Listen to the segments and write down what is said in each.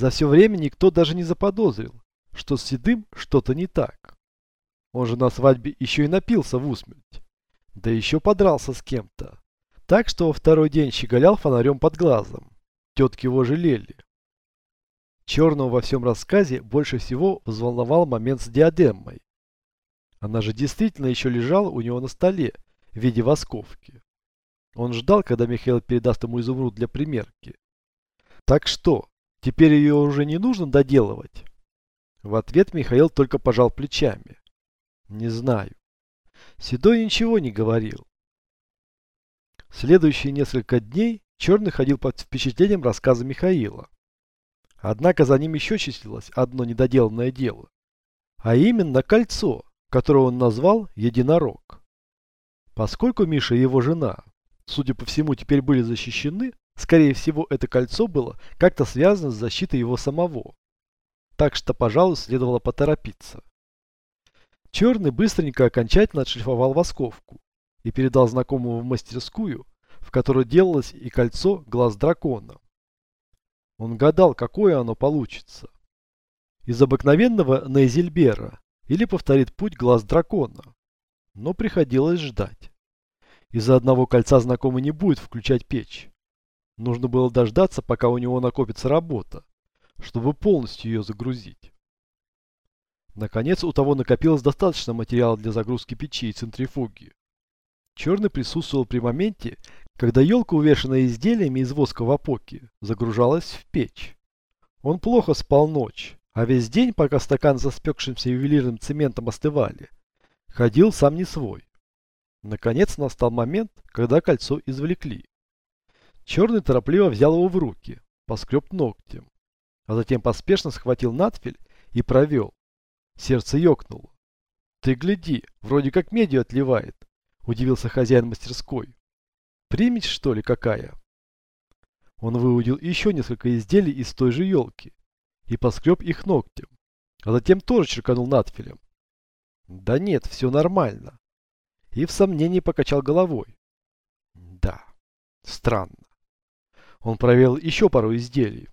За все время никто даже не заподозрил, что с Седым что-то не так. Он же на свадьбе еще и напился в усмерть. Да еще подрался с кем-то. Так что во второй день щеголял фонарем под глазом. Тетки его жалели. Черного во всем рассказе больше всего взволновал момент с диадемой. Она же действительно еще лежала у него на столе в виде восковки. Он ждал, когда Михаил передаст ему изумруд для примерки. Так что, теперь ее уже не нужно доделывать? В ответ Михаил только пожал плечами. Не знаю. Седой ничего не говорил. Следующие несколько дней Черный ходил под впечатлением рассказа Михаила. Однако за ним еще числилось одно недоделанное дело. А именно кольцо, которое он назвал «Единорог». Поскольку Миша и его жена, судя по всему, теперь были защищены, скорее всего, это кольцо было как-то связано с защитой его самого. Так что, пожалуй, следовало поторопиться. Черный быстренько окончательно отшлифовал восковку и передал знакомому в мастерскую, в которой делалось и кольцо глаз дракона. Он гадал, какое оно получится. Из обыкновенного Нейзельбера или повторит путь глаз дракона. Но приходилось ждать. Из-за одного кольца знакомый не будет включать печь. Нужно было дождаться, пока у него накопится работа, чтобы полностью ее загрузить. Наконец, у того накопилось достаточно материала для загрузки печи и центрифуги. Черный присутствовал при моменте, когда елка, увешанная изделиями из воска в опоке, загружалась в печь. Он плохо спал ночь, а весь день, пока стакан со спекшимся ювелирным цементом остывали, ходил сам не свой. Наконец настал момент, когда кольцо извлекли. Черный торопливо взял его в руки, поскреб ногтем, а затем поспешно схватил надфиль и провел. Сердце ёкнуло. «Ты гляди, вроде как медью отливает», – удивился хозяин мастерской. Примесь, что ли, какая? Он выудил еще несколько изделий из той же елки и поскреб их ногтем, а затем тоже черканул надфилем. Да нет, все нормально. И в сомнении покачал головой. Да, странно. Он проверил еще пару изделий.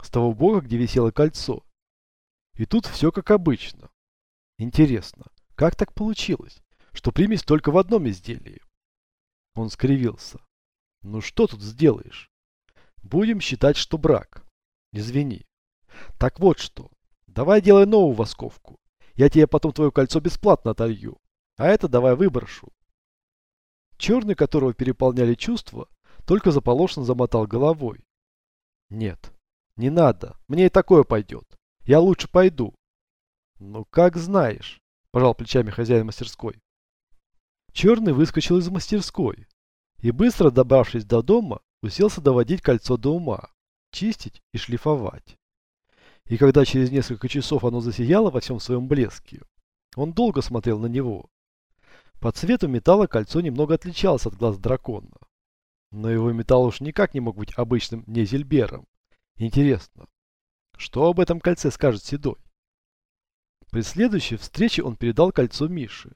С того бога, где висело кольцо. И тут все как обычно. Интересно, как так получилось, что примесь только в одном изделии? Он скривился. Ну что тут сделаешь? Будем считать, что брак. Извини. Так вот что. Давай делай новую восковку. Я тебе потом твое кольцо бесплатно отолью. А это давай выброшу. Черный, которого переполняли чувства, только заполошно замотал головой. Нет, не надо. Мне и такое пойдет. Я лучше пойду. Ну, как знаешь, пожал плечами хозяин мастерской. Черный выскочил из мастерской и быстро добравшись до дома, уселся доводить кольцо до ума, чистить и шлифовать. И когда через несколько часов оно засияло во всем своем блеске, он долго смотрел на него. По цвету металла кольцо немного отличалось от глаз дракона. Но его металл уж никак не мог быть обычным незельбером. Интересно, что об этом кольце скажет Седой? При следующей встрече он передал кольцо Мише.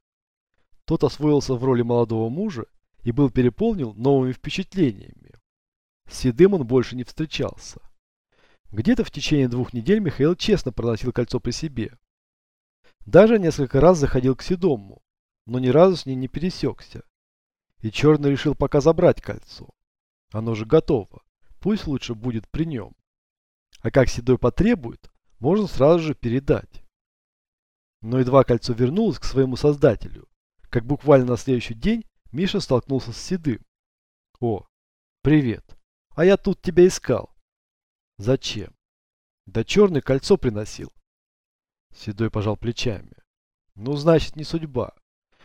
Тот освоился в роли молодого мужа и был переполнен новыми впечатлениями. С Седым он больше не встречался. Где-то в течение двух недель Михаил честно проносил кольцо при себе. Даже несколько раз заходил к Седому, но ни разу с ним не пересекся. И Черный решил пока забрать кольцо. Оно же готово, пусть лучше будет при нем. А как Седой потребует, можно сразу же передать. Но едва кольцо вернулось к своему создателю, как буквально на следующий день Миша столкнулся с Седым. О, привет. А я тут тебя искал. Зачем? Да черное кольцо приносил. Седой пожал плечами. Ну, значит, не судьба.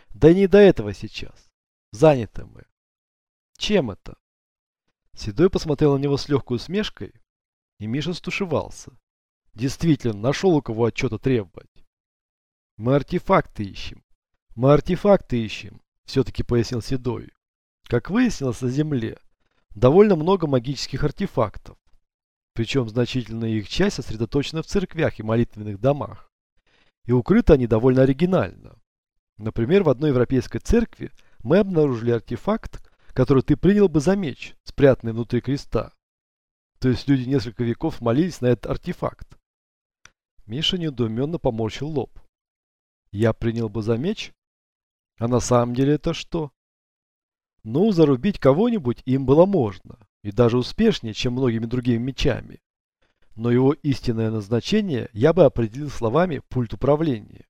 Да не до этого сейчас. Заняты мы. Чем это? Седой посмотрел на него с легкой усмешкой, и Миша стушевался. Действительно, нашел у кого отчета требовать. Мы артефакты ищем. Мы артефакты ищем все-таки пояснил Седой. Как выяснилось на Земле, довольно много магических артефактов. Причем значительная их часть сосредоточена в церквях и молитвенных домах. И укрыты они довольно оригинально. Например, в одной европейской церкви мы обнаружили артефакт, который ты принял бы за меч, спрятанный внутри креста. То есть люди несколько веков молились на этот артефакт. Миша недоуменно поморщил лоб. Я принял бы за меч? А на самом деле это что? Ну, зарубить кого-нибудь им было можно, и даже успешнее, чем многими другими мечами. Но его истинное назначение я бы определил словами «пульт управления».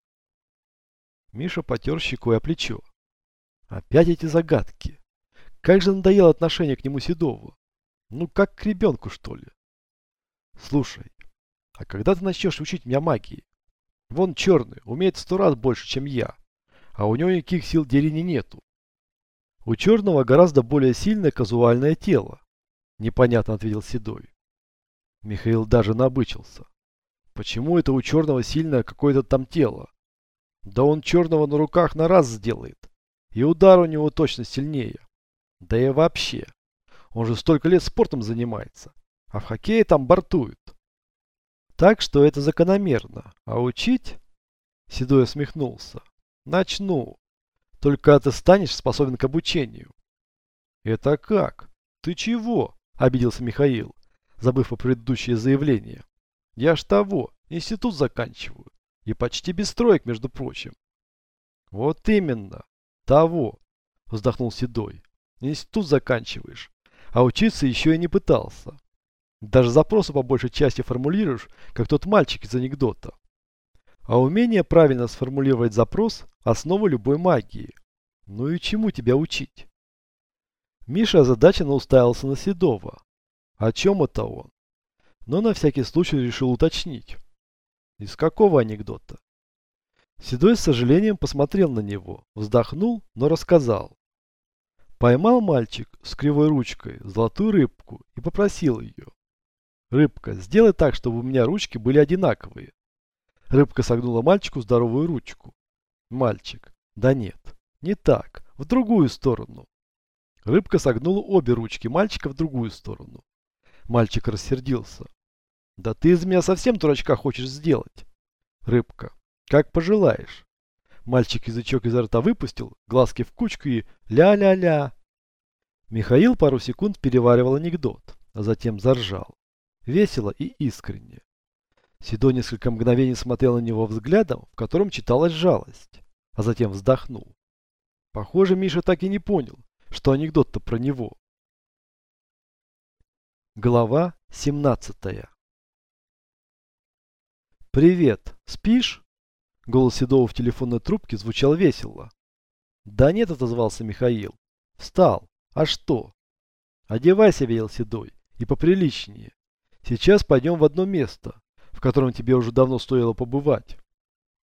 Миша потер щекой о плечо. Опять эти загадки. Как же надоело отношение к нему Седова. Ну, как к ребенку, что ли. Слушай, а когда ты начнешь учить меня магии? Вон черный, умеет сто раз больше, чем я. А у него никаких сил Дерини нету. У черного гораздо более сильное казуальное тело. Непонятно ответил Седой. Михаил даже набычился. Почему это у черного сильное какое-то там тело? Да он черного на руках на раз сделает. И удар у него точно сильнее. Да и вообще. Он же столько лет спортом занимается. А в хоккее там бортуют. Так что это закономерно. А учить? Седой усмехнулся. Начну. Только ты станешь способен к обучению. Это как? Ты чего? Обиделся Михаил, забыв о предыдущее заявление. Я ж того, институт заканчиваю. И почти без троек, между прочим. Вот именно. Того, вздохнул Седой. Институт заканчиваешь, а учиться еще и не пытался. Даже запросы по большей части формулируешь, как тот мальчик из анекдота. А умение правильно сформулировать запрос – основа любой магии. Ну и чему тебя учить? Миша озадаченно уставился на Седова. О чем это он? Но на всякий случай решил уточнить. Из какого анекдота? Седой с сожалением посмотрел на него, вздохнул, но рассказал. Поймал мальчик с кривой ручкой золотую рыбку и попросил ее. «Рыбка, сделай так, чтобы у меня ручки были одинаковые». Рыбка согнула мальчику здоровую ручку. Мальчик. «Да нет, не так, в другую сторону». Рыбка согнула обе ручки мальчика в другую сторону. Мальчик рассердился. «Да ты из меня совсем дурачка хочешь сделать?» Рыбка. «Как пожелаешь». Мальчик язычок изо рта выпустил, глазки в кучку и ля-ля-ля. Михаил пару секунд переваривал анекдот, а затем заржал. Весело и искренне. Седой несколько мгновений смотрел на него взглядом, в котором читалась жалость, а затем вздохнул. Похоже, Миша так и не понял, что анекдот-то про него. Глава 17 «Привет, спишь?» Голос Седова в телефонной трубке звучал весело. «Да нет», — отозвался Михаил. «Встал. А что?» «Одевайся», — велел Седой, — «и поприличнее. Сейчас пойдем в одно место, в котором тебе уже давно стоило побывать».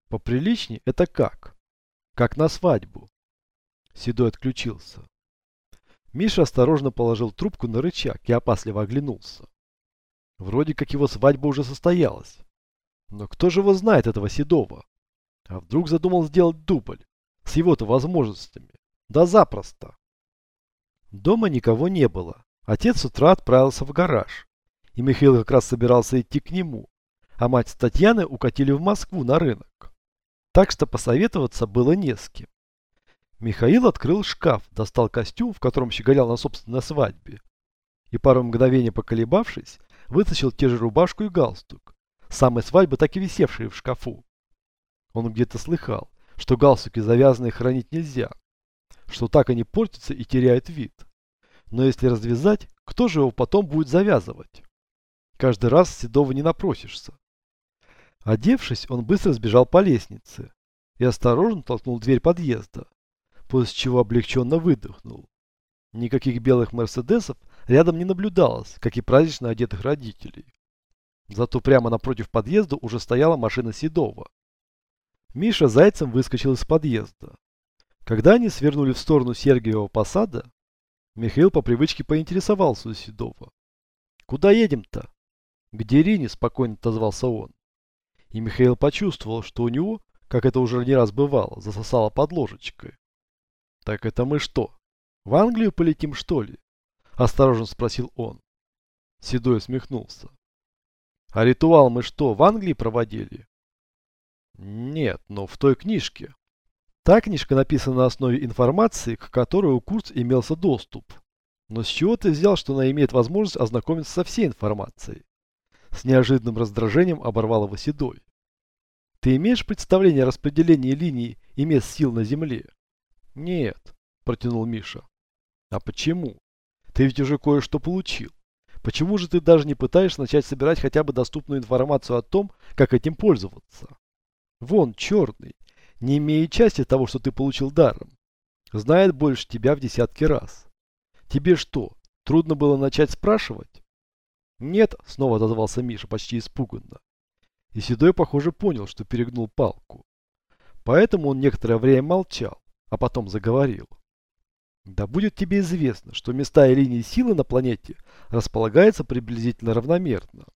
«Поприличнее? Это как?» «Как на свадьбу». Седой отключился. Миша осторожно положил трубку на рычаг и опасливо оглянулся. Вроде как его свадьба уже состоялась. Но кто же его знает, этого Седова? А вдруг задумал сделать дубль? С его-то возможностями. Да запросто. Дома никого не было. Отец с утра отправился в гараж. И Михаил как раз собирался идти к нему. А мать с Татьяной укатили в Москву на рынок. Так что посоветоваться было не с кем. Михаил открыл шкаф, достал костюм, в котором щеголял на собственной свадьбе. И пару мгновений поколебавшись, вытащил те же рубашку и галстук. Самой свадьбы так и висевшие в шкафу. Он где-то слыхал, что галстуки завязанные хранить нельзя, что так они портятся и теряют вид. Но если развязать, кто же его потом будет завязывать? Каждый раз седого не напросишься. Одевшись, он быстро сбежал по лестнице и осторожно толкнул дверь подъезда, после чего облегченно выдохнул. Никаких белых мерседесов рядом не наблюдалось, как и празднично одетых родителей. Зато прямо напротив подъезда уже стояла машина Седова. Миша зайцем выскочил из подъезда. Когда они свернули в сторону Сергиева посада, Михаил по привычке поинтересовался у Седова. «Куда едем-то?» «К Дерине», — спокойно отозвался он. И Михаил почувствовал, что у него, как это уже не раз бывало, засосало под ложечкой. «Так это мы что, в Англию полетим, что ли?» — осторожно спросил он. Седой усмехнулся. «А ритуал мы что, в Англии проводили?» Нет, но в той книжке. Та книжка написана на основе информации, к которой у Курц имелся доступ. Но с чего ты взял, что она имеет возможность ознакомиться со всей информацией? С неожиданным раздражением оборвал его Седой. Ты имеешь представление о распределении линий и мест сил на Земле? Нет, протянул Миша. А почему? Ты ведь уже кое-что получил. Почему же ты даже не пытаешься начать собирать хотя бы доступную информацию о том, как этим пользоваться? Вон, черный, не имея части того, что ты получил даром, знает больше тебя в десятки раз. Тебе что, трудно было начать спрашивать? Нет, снова отозвался Миша почти испуганно. И Седой, похоже, понял, что перегнул палку. Поэтому он некоторое время молчал, а потом заговорил. Да будет тебе известно, что места и линии силы на планете располагаются приблизительно равномерно.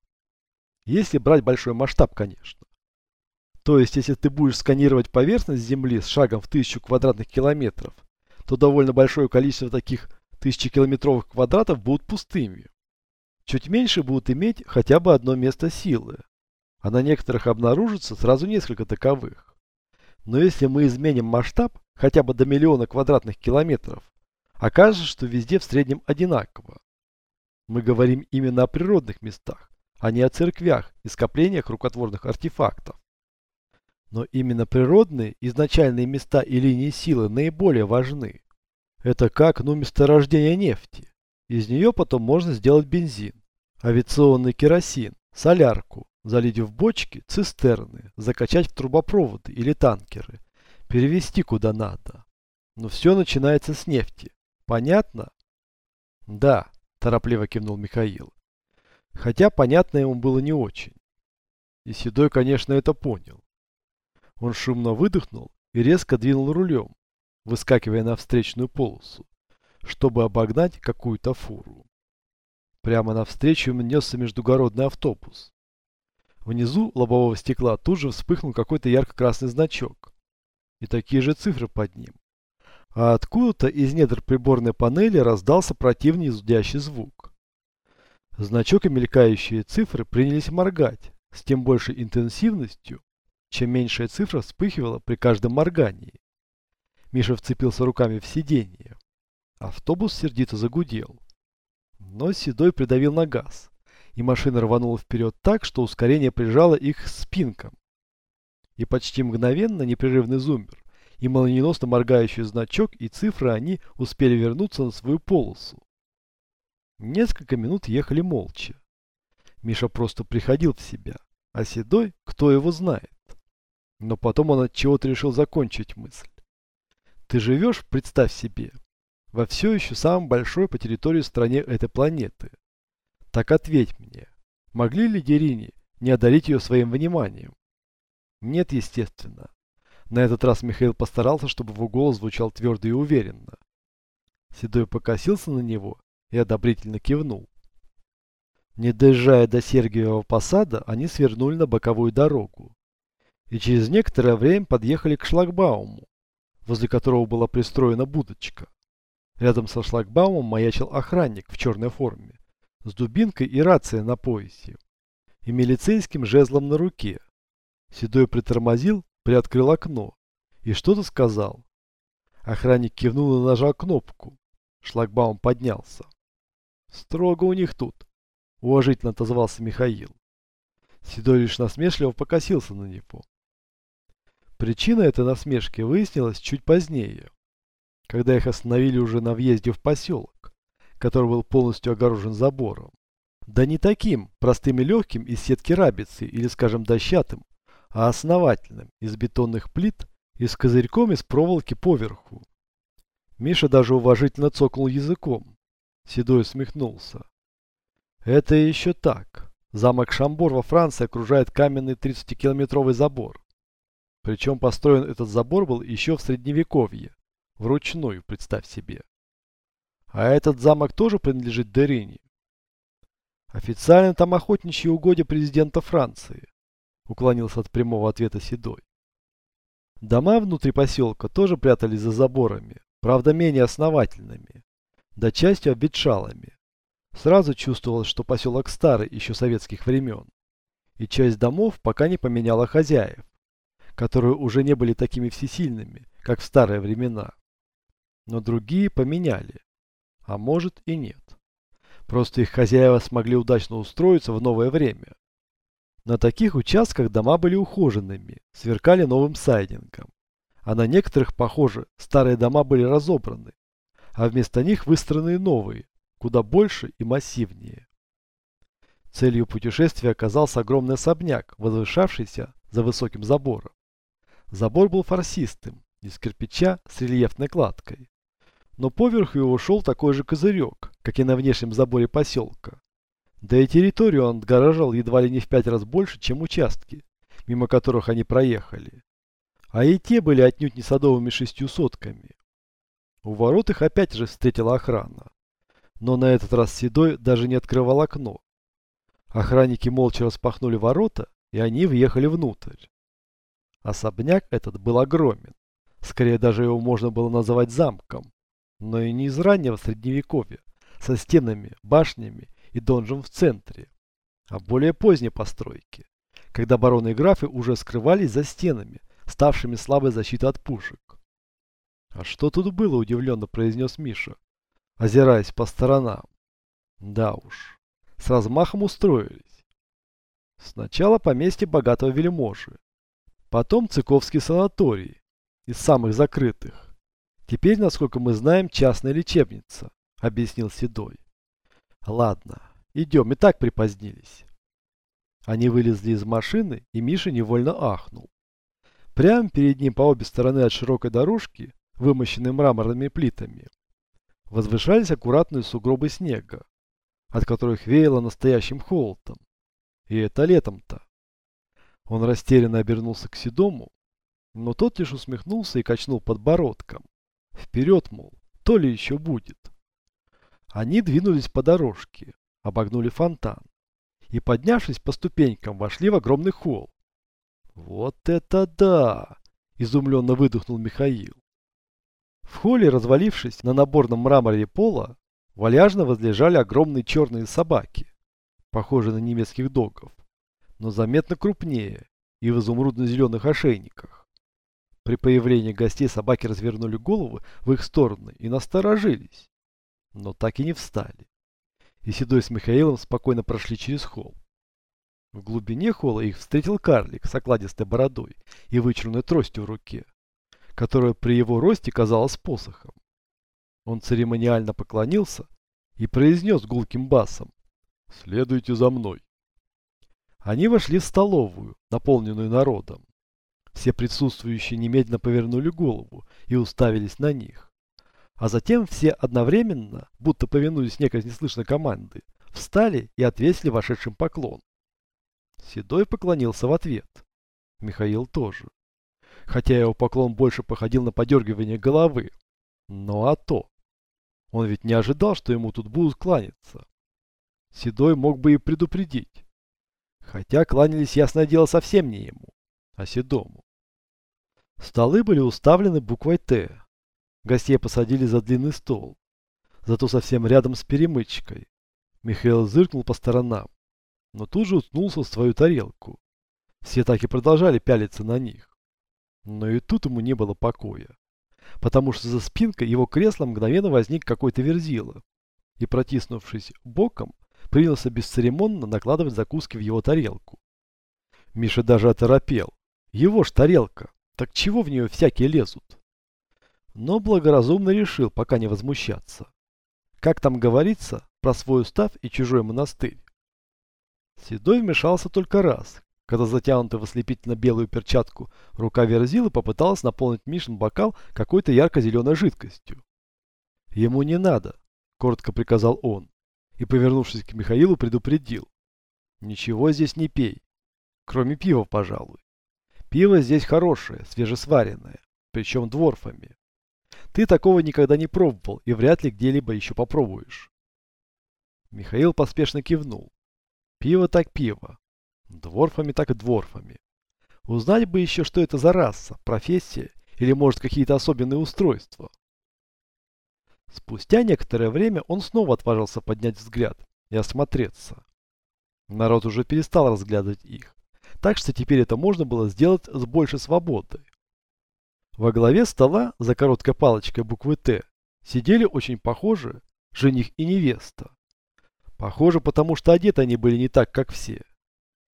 Если брать большой масштаб, конечно. То есть, если ты будешь сканировать поверхность Земли с шагом в тысячу квадратных километров, то довольно большое количество таких тысячекилометровых квадратов будут пустыми. Чуть меньше будут иметь хотя бы одно место силы, а на некоторых обнаружится сразу несколько таковых. Но если мы изменим масштаб хотя бы до миллиона квадратных километров, окажется, что везде в среднем одинаково. Мы говорим именно о природных местах, а не о церквях и скоплениях рукотворных артефактов. Но именно природные изначальные места и линии силы наиболее важны. Это как, ну, месторождение нефти. Из нее потом можно сделать бензин, авиационный керосин, солярку, залить в бочки, цистерны, закачать в трубопроводы или танкеры, перевести куда надо. Но все начинается с нефти. Понятно? Да, торопливо кивнул Михаил. Хотя понятно ему было не очень. И Седой, конечно, это понял. Он шумно выдохнул и резко двинул рулем, выскакивая на встречную полосу, чтобы обогнать какую-то фуру. Прямо навстречу ему несся междугородный автобус. Внизу лобового стекла тут же вспыхнул какой-то ярко-красный значок. И такие же цифры под ним. А откуда-то из недр приборной панели раздался противный зудящий звук. Значок и мелькающие цифры принялись моргать с тем большей интенсивностью, чем меньшая цифра вспыхивала при каждом моргании. Миша вцепился руками в сиденье. Автобус сердито загудел. Но Седой придавил на газ и машина рванула вперед так, что ускорение прижало их спинкам. И почти мгновенно непрерывный зуммер и молниеносно моргающий значок и цифры они успели вернуться на свою полосу. Несколько минут ехали молча. Миша просто приходил в себя, а Седой, кто его знает. Но потом он от чего-то решил закончить мысль. Ты живешь, представь себе, во все еще самом большой по территории стране этой планеты. Так ответь мне, могли ли Дерини не одарить ее своим вниманием? Нет, естественно. На этот раз Михаил постарался, чтобы его голос звучал твердо и уверенно. Седой покосился на него и одобрительно кивнул. Не доезжая до Сергиевого посада, они свернули на боковую дорогу. И через некоторое время подъехали к шлагбауму, возле которого была пристроена будочка. Рядом со шлагбаумом маячил охранник в черной форме с дубинкой и рацией на поясе, и милицейским жезлом на руке. Седой притормозил, приоткрыл окно и что-то сказал. Охранник кивнул и нажал кнопку. Шлагбаум поднялся. «Строго у них тут», — уважительно отозвался Михаил. Седой лишь насмешливо покосился на него. Причина этой насмешки выяснилась чуть позднее, когда их остановили уже на въезде в поселок который был полностью огорожен забором. Да не таким, простым и легким из сетки рабицы или, скажем, дощатым, а основательным, из бетонных плит и с козырьком из проволоки поверху. Миша даже уважительно цокнул языком. Седой усмехнулся. Это еще так. Замок Шамбор во Франции окружает каменный 30-километровый забор. Причем построен этот забор был еще в средневековье. Вручную, представь себе. А этот замок тоже принадлежит Дерине. Официально там охотничьи угодья президента Франции. Уклонился от прямого ответа Седой. Дома внутри поселка тоже прятались за заборами, правда менее основательными, да частью обветшалыми. Сразу чувствовалось, что поселок старый, еще советских времен. И часть домов пока не поменяла хозяев, которые уже не были такими всесильными, как в старые времена. Но другие поменяли. А может и нет. Просто их хозяева смогли удачно устроиться в новое время. На таких участках дома были ухоженными, сверкали новым сайдингом. А на некоторых, похоже, старые дома были разобраны, а вместо них выстроены новые, куда больше и массивнее. Целью путешествия оказался огромный особняк, возвышавшийся за высоким забором. Забор был форсистым, из кирпича с рельефной кладкой. Но поверху его шел такой же козырек, как и на внешнем заборе поселка. Да и территорию он отгораживал едва ли не в пять раз больше, чем участки, мимо которых они проехали. А и те были отнюдь не садовыми шестью сотками. У ворот их опять же встретила охрана. Но на этот раз Седой даже не открывал окно. Охранники молча распахнули ворота, и они въехали внутрь. Особняк этот был огромен. Скорее даже его можно было называть замком. Но и не из раннего средневековья, со стенами, башнями и донжем в центре, а более поздней постройки, когда бароны и графы уже скрывались за стенами, ставшими слабой защитой от пушек. «А что тут было?» – удивленно произнес Миша, озираясь по сторонам. «Да уж, с размахом устроились. Сначала поместье богатого вельможи, потом Цыковский санаторий, из самых закрытых. Теперь, насколько мы знаем, частная лечебница, объяснил Седой. Ладно, идем, и так припозднились. Они вылезли из машины, и Миша невольно ахнул. Прямо перед ним по обе стороны от широкой дорожки, вымощенной мраморными плитами, возвышались аккуратные сугробы снега, от которых веяло настоящим холодом. И это летом-то. Он растерянно обернулся к Седому, но тот лишь усмехнулся и качнул подбородком. Вперед, мол, то ли еще будет. Они двинулись по дорожке, обогнули фонтан и, поднявшись по ступенькам, вошли в огромный холл. «Вот это да!» – изумленно выдохнул Михаил. В холле, развалившись на наборном мраморе пола, вальяжно возлежали огромные черные собаки, похожие на немецких догов, но заметно крупнее и в изумрудно-зеленых ошейниках. При появлении гостей собаки развернули головы в их стороны и насторожились, но так и не встали. И Седой с Михаилом спокойно прошли через холл. В глубине холла их встретил карлик с окладистой бородой и вычурной тростью в руке, которая при его росте казалась посохом. Он церемониально поклонился и произнес гулким басом «Следуйте за мной». Они вошли в столовую, наполненную народом. Все присутствующие немедленно повернули голову и уставились на них. А затем все одновременно, будто повинуясь некой неслышной команды, встали и отвесили вошедшим поклон. Седой поклонился в ответ. Михаил тоже. Хотя его поклон больше походил на подергивание головы. Но а то. Он ведь не ожидал, что ему тут будут кланяться. Седой мог бы и предупредить. Хотя кланялись, ясное дело, совсем не ему, а Седому. Столы были уставлены буквой «Т». Гостей посадили за длинный стол, зато совсем рядом с перемычкой. Михаил зыркнул по сторонам, но тут же уткнулся в свою тарелку. Все так и продолжали пялиться на них. Но и тут ему не было покоя, потому что за спинкой его кресла мгновенно возник какой-то верзила и, протиснувшись боком, принялся бесцеремонно накладывать закуски в его тарелку. Миша даже оторопел. Его ж тарелка. Так чего в нее всякие лезут? Но благоразумно решил пока не возмущаться. Как там говорится про свой устав и чужой монастырь? Седой вмешался только раз, когда затянутый в ослепительно белую перчатку рука Верзилы попыталась наполнить Мишин бокал какой-то ярко-зеленой жидкостью. Ему не надо, коротко приказал он, и, повернувшись к Михаилу, предупредил. Ничего здесь не пей, кроме пива, пожалуй. Пиво здесь хорошее, свежесваренное, причем дворфами. Ты такого никогда не пробовал и вряд ли где-либо еще попробуешь. Михаил поспешно кивнул. Пиво так пиво. Дворфами так дворфами. Узнать бы еще, что это за раса, профессия или, может, какие-то особенные устройства. Спустя некоторое время он снова отважился поднять взгляд и осмотреться. Народ уже перестал разглядывать их так что теперь это можно было сделать с большей свободой. Во главе стола, за короткой палочкой буквы «Т», сидели очень похожие, жених и невеста. Похоже, потому что одеты они были не так, как все.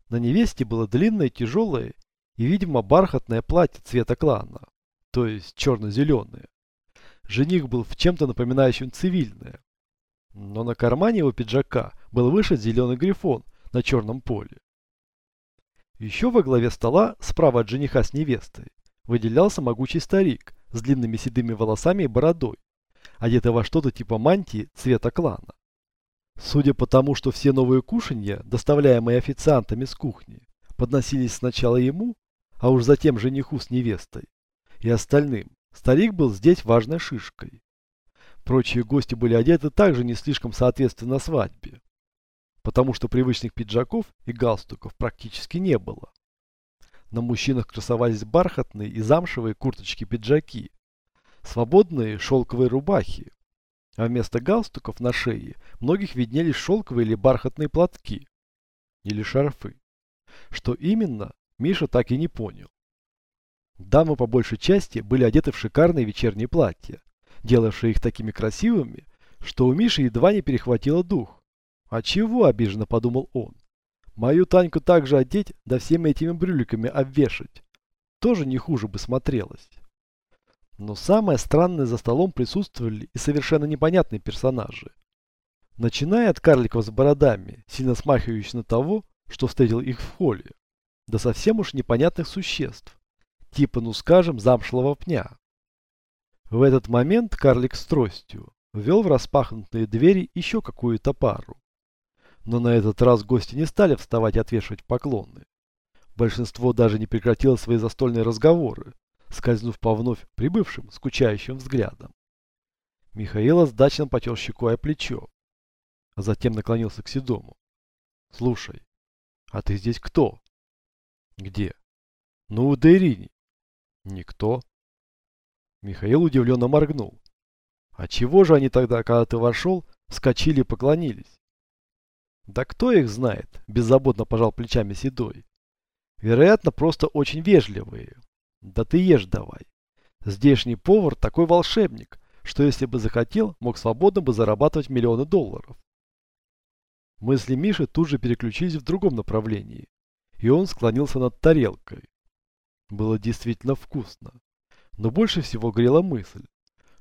На невесте было длинное, тяжелое и, видимо, бархатное платье цвета клана, то есть черно-зеленое. Жених был в чем-то напоминающем цивильное. Но на кармане его пиджака был вышит зеленый грифон на черном поле. Еще во главе стола, справа от жениха с невестой, выделялся могучий старик с длинными седыми волосами и бородой, одетый во что-то типа мантии цвета клана. Судя по тому, что все новые кушанья, доставляемые официантами с кухни, подносились сначала ему, а уж затем жениху с невестой и остальным, старик был здесь важной шишкой. Прочие гости были одеты также не слишком соответственно свадьбе, потому что привычных пиджаков и галстуков практически не было. На мужчинах красовались бархатные и замшевые курточки-пиджаки, свободные шелковые рубахи, а вместо галстуков на шее многих виднелись шелковые или бархатные платки. Или шарфы. Что именно, Миша так и не понял. Дамы по большей части были одеты в шикарные вечерние платья, делавшие их такими красивыми, что у Миши едва не перехватило дух. А чего, обиженно подумал он. Мою Таньку также одеть, да всеми этими брюликами обвешать. Тоже не хуже бы смотрелось. Но самое странное за столом присутствовали и совершенно непонятные персонажи. Начиная от карликов с бородами, сильно смахивающих на того, что встретил их в холле, до совсем уж непонятных существ, типа, ну скажем, замшлого пня. В этот момент карлик с тростью ввел в распахнутые двери еще какую-то пару. Но на этот раз гости не стали вставать и отвешивать поклоны. Большинство даже не прекратило свои застольные разговоры, скользнув по вновь прибывшим, скучающим взглядом. Михаил сдачно потер щекой о плечо, а затем наклонился к Седому. «Слушай, а ты здесь кто?» «Где?» «Ну, у Дейрини». «Никто». Михаил удивленно моргнул. «А чего же они тогда, когда ты вошел, вскочили и поклонились?» «Да кто их знает?» – беззаботно пожал плечами Седой. «Вероятно, просто очень вежливые. Да ты ешь давай. Здешний повар такой волшебник, что если бы захотел, мог свободно бы зарабатывать миллионы долларов. Мысли Миши тут же переключились в другом направлении, и он склонился над тарелкой. Было действительно вкусно. Но больше всего грела мысль,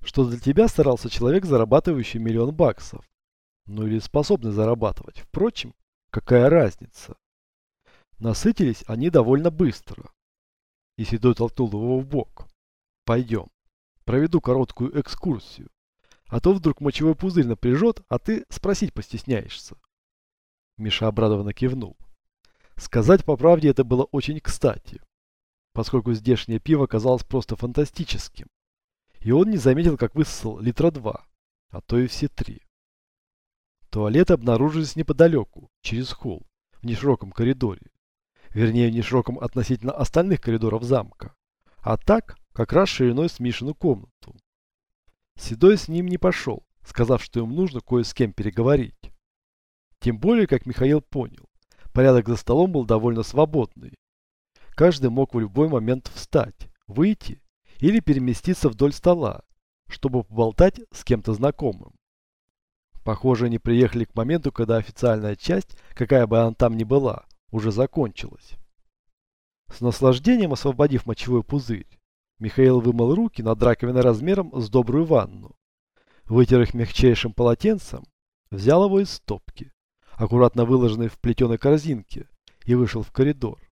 что для тебя старался человек, зарабатывающий миллион баксов. Ну или способный зарабатывать. Впрочем, какая разница? Насытились они довольно быстро и Седой толкнул его в бок. «Пойдем. Проведу короткую экскурсию. А то вдруг мочевой пузырь напряжет, а ты спросить постесняешься». Миша обрадованно кивнул. Сказать по правде это было очень кстати, поскольку здешнее пиво казалось просто фантастическим. И он не заметил, как высосал литра два, а то и все три. Туалеты обнаружились неподалеку, через холл, в нешироком коридоре вернее не широком относительно остальных коридоров замка, а так, как раз шириной с Мишину комнату. Седой с ним не пошел, сказав, что им нужно кое с кем переговорить. Тем более, как Михаил понял, порядок за столом был довольно свободный. Каждый мог в любой момент встать, выйти или переместиться вдоль стола, чтобы поболтать с кем-то знакомым. Похоже, они приехали к моменту, когда официальная часть, какая бы она там ни была, уже закончилась. С наслаждением освободив мочевой пузырь, Михаил вымыл руки над раковиной размером с добрую ванну, вытер их мягчайшим полотенцем, взял его из стопки, аккуратно выложенной в плетеной корзинке, и вышел в коридор.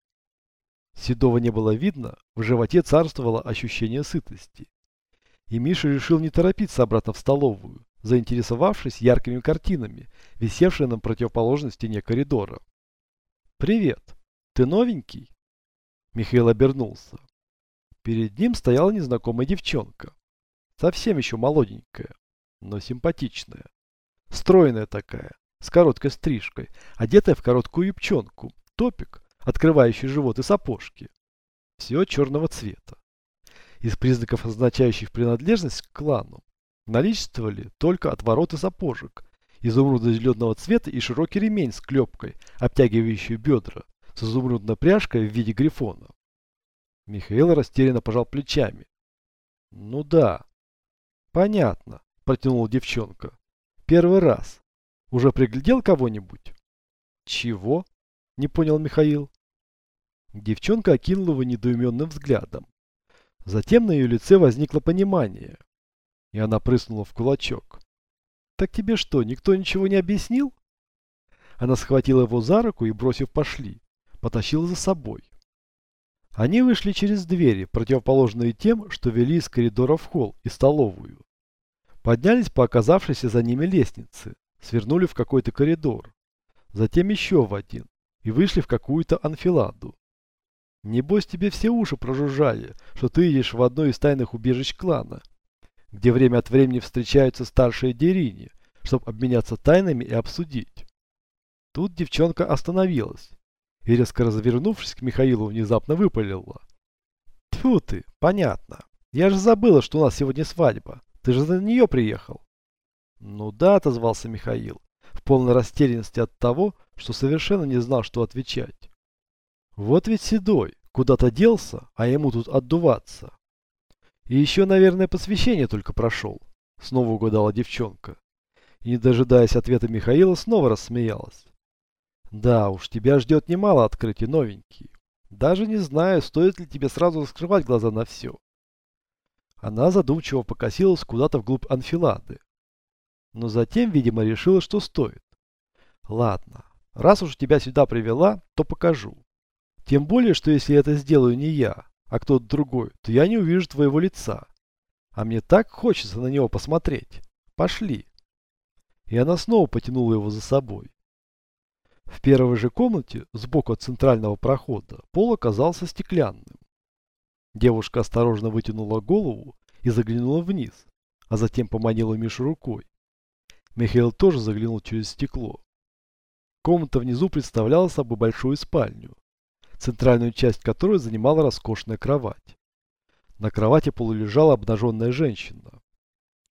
Седова не было видно, в животе царствовало ощущение сытости. И Миша решил не торопиться обратно в столовую, заинтересовавшись яркими картинами, висевшими на противоположной стене коридора. «Привет! Ты новенький?» Михаил обернулся. Перед ним стояла незнакомая девчонка. Совсем еще молоденькая, но симпатичная. Стройная такая, с короткой стрижкой, одетая в короткую юбчонку, топик, открывающий живот и сапожки. Все черного цвета. Из признаков, означающих принадлежность к клану, наличествовали только отвороты сапожек изумрудно-зеленого цвета и широкий ремень с клепкой, обтягивающий бедра, с изумрудной пряжкой в виде грифона. Михаил растерянно пожал плечами. «Ну да». «Понятно», – протянула девчонка. Первый раз. Уже приглядел кого-нибудь? Чего? Не понял Михаил. Девчонка окинула его недоуменным взглядом. Затем на ее лице возникло понимание. И она прыснула в кулачок. «Так тебе что, никто ничего не объяснил?» Она схватила его за руку и, бросив «пошли», потащила за собой. Они вышли через двери, противоположные тем, что вели из коридора в холл и столовую. Поднялись по оказавшейся за ними лестнице, свернули в какой-то коридор, затем еще в один и вышли в какую-то анфиладу. Небось тебе все уши прожужжали, что ты едешь в одно из тайных убежищ клана, где время от времени встречаются старшие дерини, чтобы обменяться тайнами и обсудить. Тут девчонка остановилась и, резко развернувшись к Михаилу, внезапно выпалила. Тьфу ты, понятно. Я же забыла, что у нас сегодня свадьба. Ты же на нее приехал. Ну да, отозвался Михаил, в полной растерянности от того, что совершенно не знал, что отвечать. Вот ведь Седой куда-то делся, а ему тут отдуваться. И еще, наверное, посвящение только прошел. Снова угадала девчонка. И, не дожидаясь ответа Михаила, снова рассмеялась. Да уж, тебя ждет немало открытий, новенький. Даже не знаю, стоит ли тебе сразу раскрывать глаза на все. Она задумчиво покосилась куда-то вглубь анфилады. Но затем, видимо, решила, что стоит. Ладно, раз уж тебя сюда привела, то покажу. Тем более, что если это сделаю не я, а кто-то другой, то я не увижу твоего лица. А мне так хочется на него посмотреть. Пошли. И она снова потянула его за собой. В первой же комнате, сбоку от центрального прохода, пол оказался стеклянным. Девушка осторожно вытянула голову и заглянула вниз, а затем поманила Мишу рукой. Михаил тоже заглянул через стекло. Комната внизу представляла собой большую спальню, центральную часть которой занимала роскошная кровать. На кровати полулежала обнаженная женщина.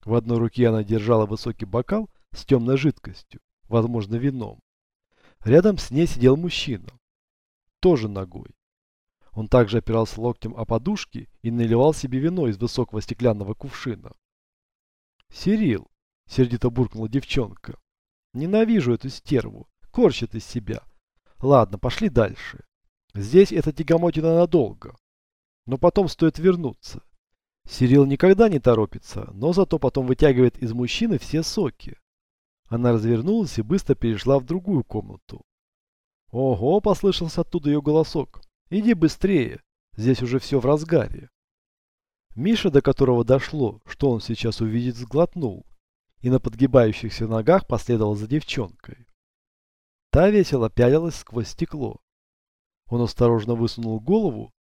В одной руке она держала высокий бокал с темной жидкостью, возможно вином. Рядом с ней сидел мужчина, тоже ногой. Он также опирался локтем о подушки и наливал себе вино из высокого стеклянного кувшина. «Сирил!» — сердито буркнула девчонка. «Ненавижу эту стерву, корчит из себя. Ладно, пошли дальше. Здесь это тягомотина надолго. Но потом стоит вернуться. Сирил никогда не торопится, но зато потом вытягивает из мужчины все соки. Она развернулась и быстро перешла в другую комнату. «Ого!» – послышался оттуда ее голосок. «Иди быстрее, здесь уже все в разгаре». Миша, до которого дошло, что он сейчас увидит, сглотнул и на подгибающихся ногах последовал за девчонкой. Та весело пялилась сквозь стекло. Он осторожно высунул голову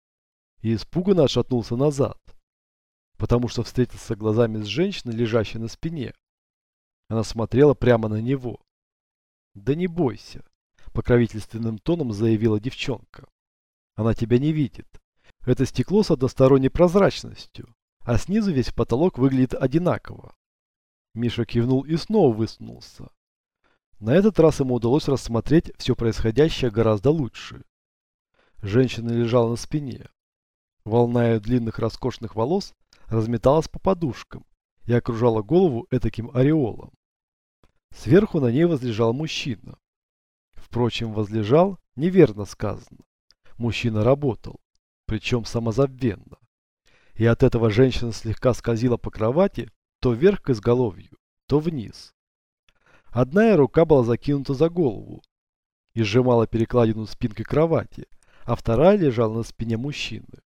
и испуганно отшатнулся назад, потому что встретился глазами с женщиной, лежащей на спине. Она смотрела прямо на него. «Да не бойся», — покровительственным тоном заявила девчонка. «Она тебя не видит. Это стекло с односторонней прозрачностью, а снизу весь потолок выглядит одинаково». Миша кивнул и снова высунулся. На этот раз ему удалось рассмотреть все происходящее гораздо лучше. Женщина лежала на спине. Волна ее длинных роскошных волос разметалась по подушкам, и окружала голову этаким ореолом. Сверху на ней возлежал мужчина. Впрочем, возлежал неверно сказано. Мужчина работал, причем самозабвенно. И от этого женщина слегка скользила по кровати то вверх к изголовью, то вниз. Одна рука была закинута за голову и сжимала перекладину спинкой кровати, а вторая лежала на спине мужчины.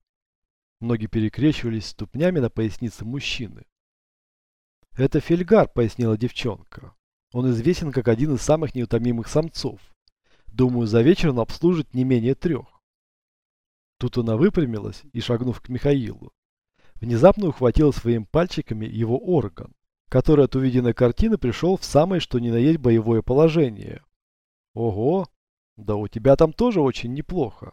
Ноги перекрещивались ступнями на пояснице мужчины. «Это Фельгар», — пояснила девчонка. «Он известен как один из самых неутомимых самцов. Думаю, за вечер он обслужит не менее трех». Тут она выпрямилась и, шагнув к Михаилу, внезапно ухватила своими пальчиками его орган, который от увиденной картины пришел в самое что ни на есть боевое положение. «Ого! Да у тебя там тоже очень неплохо.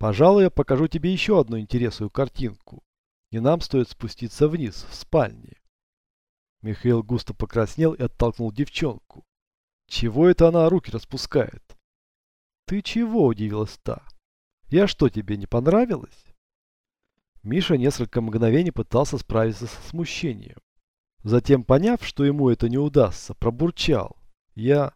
Пожалуй, я покажу тебе еще одну интересную картинку, и нам стоит спуститься вниз, в спальне». Михаил густо покраснел и оттолкнул девчонку. Чего это она руки распускает? Ты чего, удивилась та. Я что, тебе не понравилось? Миша несколько мгновений пытался справиться со смущением. Затем, поняв, что ему это не удастся, пробурчал. Я...